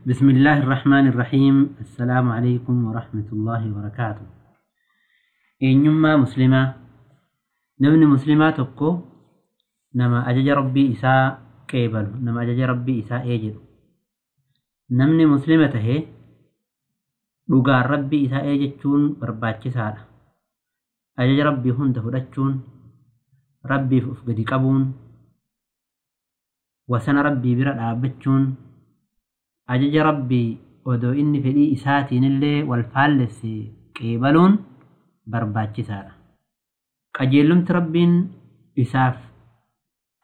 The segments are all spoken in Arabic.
بسم الله الرحمن الرحيم. السلام عليكم ورحمة الله وبركاته. إن يما مسلمة. نبني مسلمة تبقو نما أجج ربي إساء كيبل نما أجج ربي إساء إيجر نبني مسلمة هي رقا ربي إساء إيجتون برباتك سارة أجج ربي هند فرشون ربي فقدي قبون. وسن ربي برد عبتون ajaja rabbii odoo inni fedhii isaatiin illee wal faallesse qeebaluun barbaachisaadha. Qajeellumti rabbiin isaaf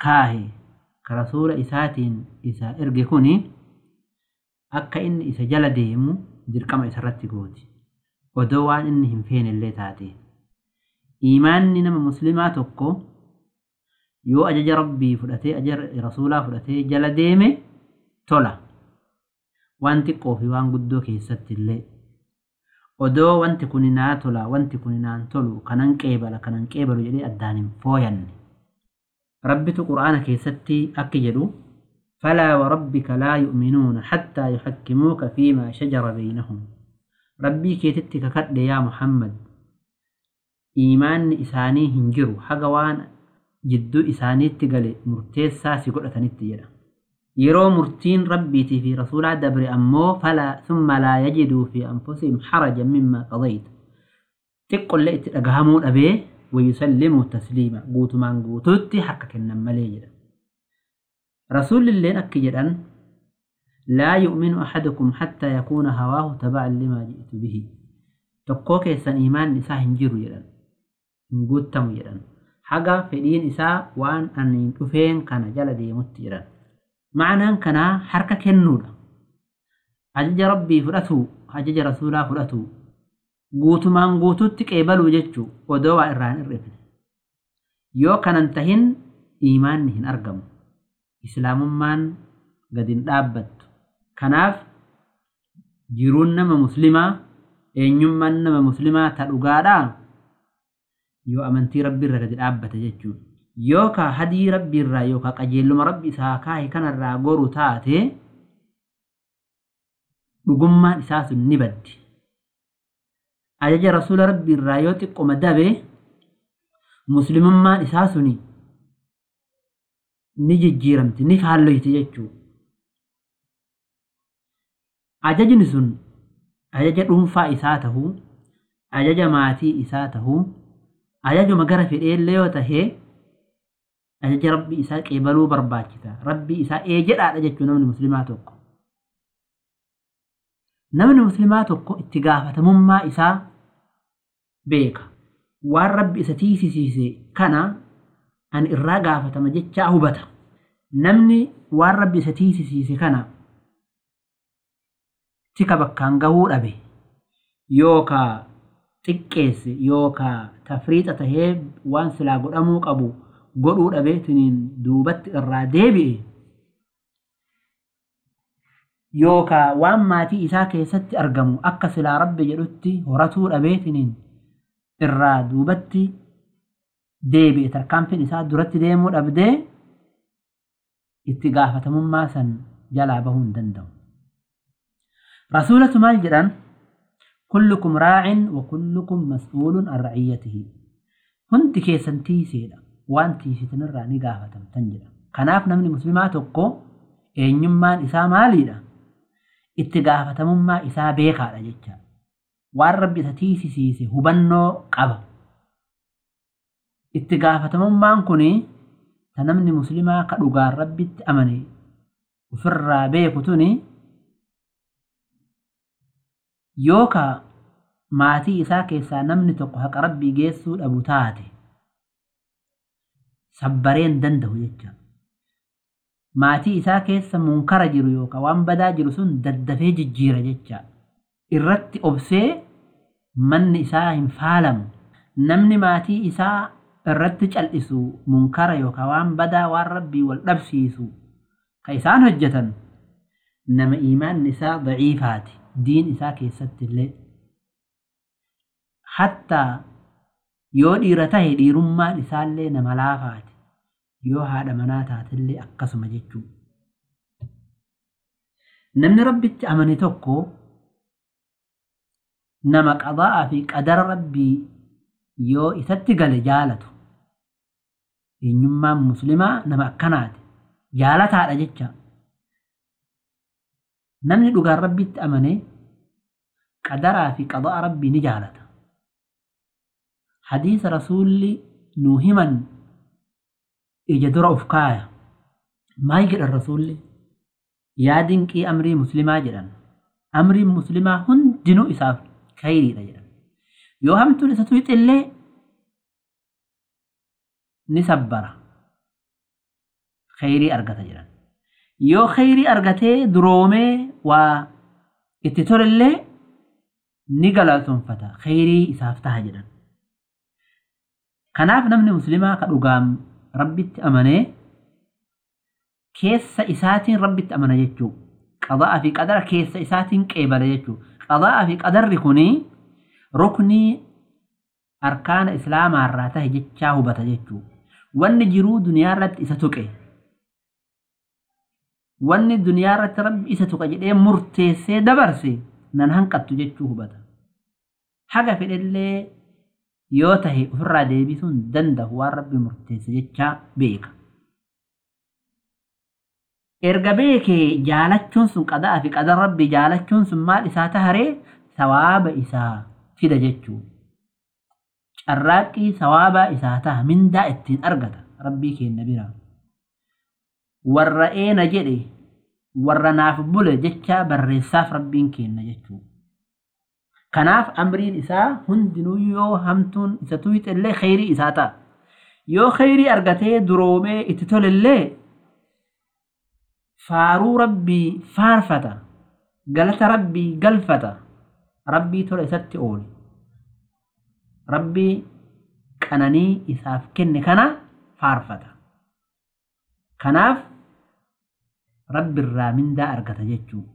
kaahe ka rasuula isaatiin isa erge kuni akka inni isa jala deemu dirqama isarratti gooti. Odoo waan inni hin feene illee taate. Imaanni nama muslimaa tokko yoo ajaja rabbii fudhatee ajaja rasuulaa fudhatee jala deeme tola. Waan xiqqoo fi waan guddoo keessatti illee. Odoo wanti kun naa tola, wanti kun naan tolu, kanan qeebala, kanan qeebalu jedhee addaan hin fooyanne. Rabbitu quraana keessatti akki jedhu فلا وربك لا يؤمنون حتى يحكموك فيما شجر بينهم ربي كيتتك كد يا محمد إيمان إساني هنجرو حقوان جدو إساني تقل مرتيس ساسي قلت نتجرى يرو مرتين ربي في رسول دبر أمو فلا ثم لا يجدوا في أنفسهم حرجا مما قضيت. تقول لئت أقهمون أبيه ويسلموا تسليما. قوت من قوتوتي حقك النمى ليجرى رسول الله أكي جدًا لا يؤمن أحدكم حتى يكون هواه تبعا لما جئت به. keessan imaan isaa hin jiru jedhan hin guuttamu jedhan haga fedhiin isaa waan ani dhufeen kana jala deemutti ma'anaan kanaa harka kennuudha ajaja rabbii fudhatu ajaja rasuulaa fudhatu guutumaan guututti qeebaluu jechuu odoo waa irraan hir'ifne yoo kanan tahin imaanni hin argamu islaamummaan gad hin dhaabbattu. Kanaaf jiruun nama muslimaa eenyummaan nama muslimaa ta dhugaadhaa yoo amantii rabbii irra gadi dhaabbate jechuudha. Yookaan hadii rabbii irraa yookaan qajeelluma rabbi isaa kaa'e kanarraa goru taate dhugummaan isaa sun ni baddi. Ajaja rasuula rabbii irraa yoo xiqqoma dabe muslimummaan isaa suni ni jijjiiramti ni faalloyti jechuudha. Ajajni sun ajaja dhuunfaa isaa tahuu, ajaja maatii isaa tahuu, ajajuma gara fedheellee yoo tahee ajaja rabbii isaa qeebaluu barbaachisa. Rabbii isaa eejedhaadha jechuun namni muslimaa tokko. Namni muslimaa tokko itti gaafatamummaa isaa beeka. Waan rabbi isa tiisisiise kana ani irraa gaafatama jechaa hubata. Namni waan rabbi isa tiisisiise kana tika bakkaan gahuu dhabe yookaa xiqqeesse yookaa tafriixa tahee waan silaa godhamuu qabu godhuu dhabeetiniin duubatti irraa deebi'e yookaa waan maatii isaa keessatti argamu akka silaa rabbi jedhutti horatuu dhabeetiniin irraa duubatti deebi'e tarkaanfiin isaa duratti deemuu dhabdee itti gaafatamummaa san jalaa bahuu hin danda'u. Rasuulatu maal jedhan kullukum raacin wa kullukum mas'uulun an ra'iyyatihi. Hundi keessan tiiseedha waan tiisitanirraa ni gaafatamtan jedha. Kanaaf namni muslimaa tokko eenyummaan isaa maaliidha? Itti gaafatamummaa isaa beekaadha jecha. Waan rabbi isa tiisisiise hubannoo qaba. Itti gaafatamummaan kuni ta namni muslimaa ka dhugaan rabbitti amane ofirraa beeku tuni yookaa maatii isaa keessaa namni tokko haqa rabbii geessuu dhabu taate sabbareen danda'u jecha. Maatii isaa keessa munkara jiru yookaan waan badaa jiru sun daddafee jijjiira jecha. Irratti obsee manni isaa hin faalamu. Namni maatii isaa irratti cal'isu munkara yookaan waan badaa waan rabbii wal dhabsiisu ka isaan hojjetan nama imaanni isaa daciifaati diin isaa keessatti illee hattaa yoo dhiira tahe dhiirummaan isaallee nama laafaati yoo haadha manaa taatillee akkasuma jechuudha. namni rabbitti amane tokko nama qadaa'aa fi qadara rabbii yoo isatti gale jaalatu eenyummaan muslimaa nama akkanaati jaalataadha jecha namni dhugaan rabbitti amane qadaraa fi qada'a rabbii ni jaalata حديث رسول نوهما إجدر أفكايا. ما يقول الرسول يادنك أمري مسلمة جران أمري مسلمة هن جنو إساف خيري تجران يوهم تولي ستويت اللي نسبرا خيري أرغة تجران يو خيري أرغة درومي و إتتور اللي نقلع فتا. خيري إساف تهجران kanaaf namni muslimaa ka dhugaam rabbitti amanee keessa isaatiin rabbitti amana jechuu qada'a fi qadara keessa isaatiin qeebala jechuu qada'a fi qadarri kuni ruknii arkaana islaamaarraa tahe jechaa hubata jechuu wanni jiruu duniyaa irratti isa tuqe wanni duniyaa irratti rabbi isa tuqa jedhee murteessee dabarse nan hanqattu jechuu hubata haga fedhellee yoo tahe ofirraa deebisuun danda'u waan rabbi murteesse jechaa beeka. Erga beekee jaalachuun sun qada'a fi qadar rabbi jaalachuun sun maal isaa taharee sawaaba isaa fida jechuu. Carraaqqii sawaabaa isaa taha mindaa ittiin argata rabbii keenya biraa. Warra eena jedhe warra naaf bule jechaa barreessaaf rabbiin kenna jechuu. Kanaaf amriin isaa hundinuu yoo hamtuun isa tuyxillee khayrii isaa ta'a. Yoo khayrii argatee duroomee itti tolellee faaruu rabbii faarfata. Galata rabbii galfata. Rabbii tola isatti oole. Rabbii qananii isaaf kenne kana faarfata. Kanaaf rabbi irraa mindaa argata jechuudha.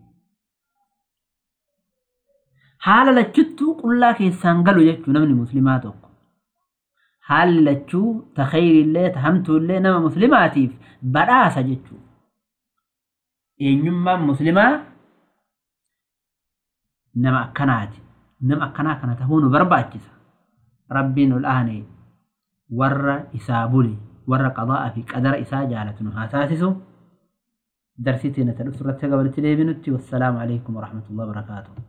حال لچتو قلا کي سانگلو يچو نمن مسلماتو حال لچو تخير الله تهمتو الله نما مسلماتيف بدا ساجچو اينيمما مسلما نما كنات نما كنا كنات هو نبرباچي ربين الاهني ور اسابولي ور قضاء في قدر اساجالتن حساسو درسيتنا تلو سرتك قبل تلي بنتي والسلام عليكم ورحمة الله وبركاته